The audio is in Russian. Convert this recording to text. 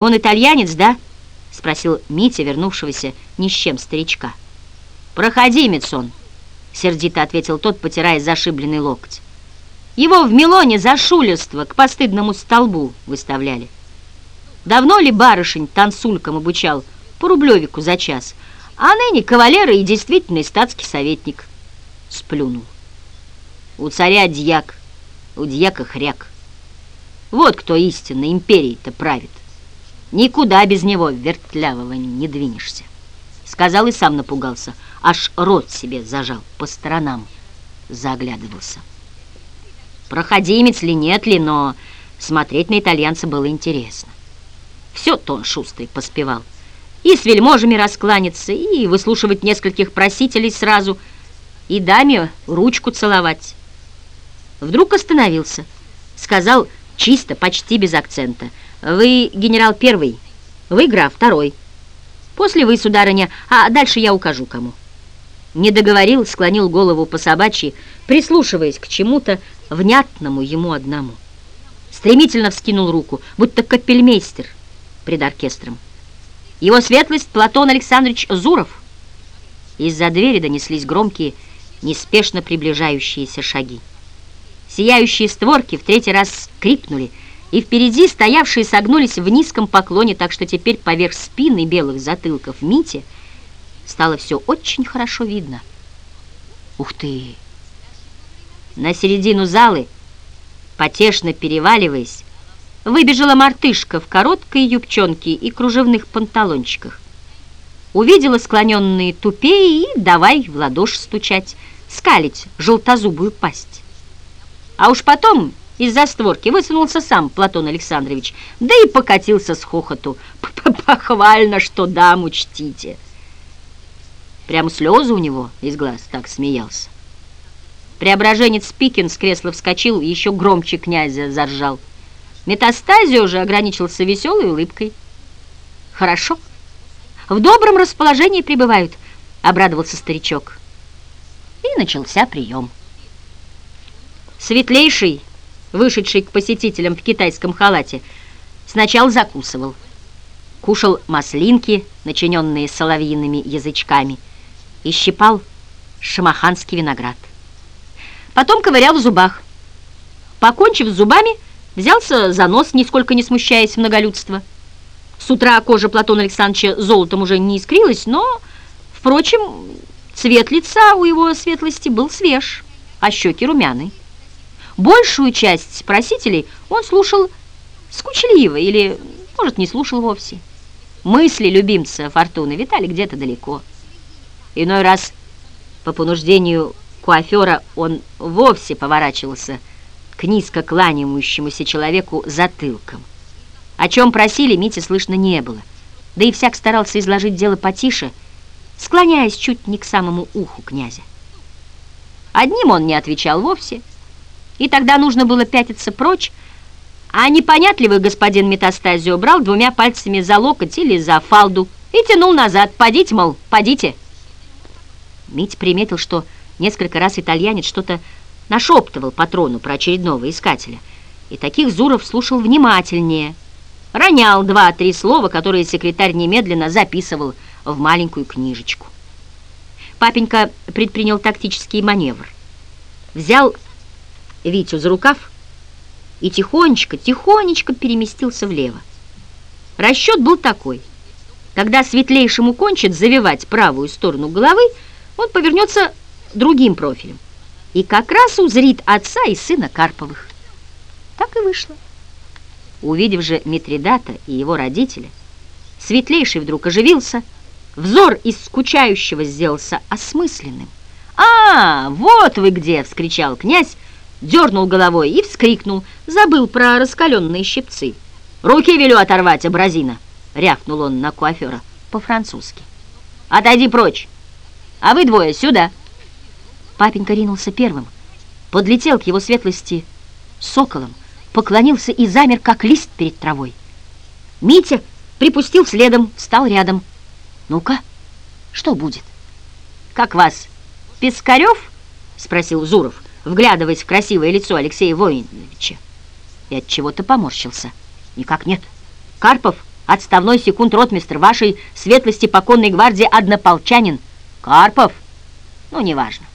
«Он итальянец, да?» — спросил Митя, вернувшегося ни с чем старичка. «Проходимец он», — сердито ответил тот, потирая зашибленный локоть. «Его в Милоне за шулерство к постыдному столбу выставляли. Давно ли барышень танцулькам обучал по рублевику за час, а ныне кавалера и действительный статский советник?» Сплюнул. «У царя дьяк, у дьяка хряк. Вот кто истинно империей-то правит». Никуда без него вертлявого не двинешься. Сказал и сам напугался, аж рот себе зажал, по сторонам заглядывался. Проходимец ли, нет ли, но смотреть на итальянца было интересно. Все-то он шустрый поспевал. И с вельможами раскланяться, и выслушивать нескольких просителей сразу, и даме ручку целовать. Вдруг остановился, сказал чисто, почти без акцента — вы генерал первый, вы граф второй. После вы, сударыня, а дальше я укажу кому. Не договорил, склонил голову по собачьи, прислушиваясь к чему-то внятному ему одному. Стремительно вскинул руку, будто капельмейстер пред оркестром. Его светлость Платон Александрович Зуров. Из-за двери донеслись громкие, неспешно приближающиеся шаги. Сияющие створки в третий раз крикнули — и впереди стоявшие согнулись в низком поклоне, так что теперь поверх спины белых затылков Мити стало все очень хорошо видно. Ух ты! На середину залы, потешно переваливаясь, выбежала мартышка в короткой юбчонке и кружевных панталончиках. Увидела склоненные тупее и давай в ладоши стучать, скалить желтозубую пасть. А уж потом из-за створки высунулся сам Платон Александрович, да и покатился с хохоту. Похвально, что даму чтите. Прямо слезы у него из глаз так смеялся. Преображенец Пикин с кресла вскочил, еще громче князя заржал. Метастазия уже ограничился веселой улыбкой. «Хорошо. В добром расположении пребывают», — обрадовался старичок. И начался прием. Светлейший вышедший к посетителям в китайском халате, сначала закусывал. Кушал маслинки, начиненные соловьиными язычками, и щипал шамаханский виноград. Потом ковырял в зубах. Покончив с зубами, взялся за нос, нисколько не смущаясь многолюдства. С утра кожа Платона Александровича золотом уже не искрилась, но, впрочем, цвет лица у его светлости был свеж, а щеки румяны. Большую часть просителей он слушал скучливо или, может, не слушал вовсе. Мысли любимца Фортуны витали где-то далеко. Иной раз по понуждению куафера он вовсе поворачивался к низко кланяющемуся человеку затылком. О чем просили, Мите слышно не было. Да и всяк старался изложить дело потише, склоняясь чуть не к самому уху князя. Одним он не отвечал вовсе, и тогда нужно было пятиться прочь, а непонятливый господин Метастазио брал двумя пальцами за локоть или за фалду и тянул назад. «Подите, мол, подите!» Мить приметил, что несколько раз итальянец что-то нашептывал патрону про очередного искателя, и таких Зуров слушал внимательнее, ронял два-три слова, которые секретарь немедленно записывал в маленькую книжечку. Папенька предпринял тактический маневр. Взял Витю за рукав и тихонечко, тихонечко переместился влево. Расчет был такой. Когда светлейшему кончит завивать правую сторону головы, он повернется другим профилем и как раз узрит отца и сына Карповых. Так и вышло. Увидев же Митридата и его родителя, светлейший вдруг оживился, взор из скучающего сделался осмысленным. «А, вот вы где!» — вскричал князь, дернул головой и вскрикнул, забыл про раскаленные щипцы. «Руки велю оторвать, абразина!» — рявкнул он на куафера по-французски. «Отойди прочь! А вы двое сюда!» Папенька ринулся первым, подлетел к его светлости соколом, поклонился и замер, как лист перед травой. Митя припустил следом, встал рядом. «Ну-ка, что будет?» «Как вас, Пискарев?» — спросил Зуров вглядываясь в красивое лицо Алексея Воиновича. И от чего-то поморщился. Никак нет. Карпов отставной секунд-ротмистр вашей светлости поконной гвардии однополчанин Карпов? Ну, неважно.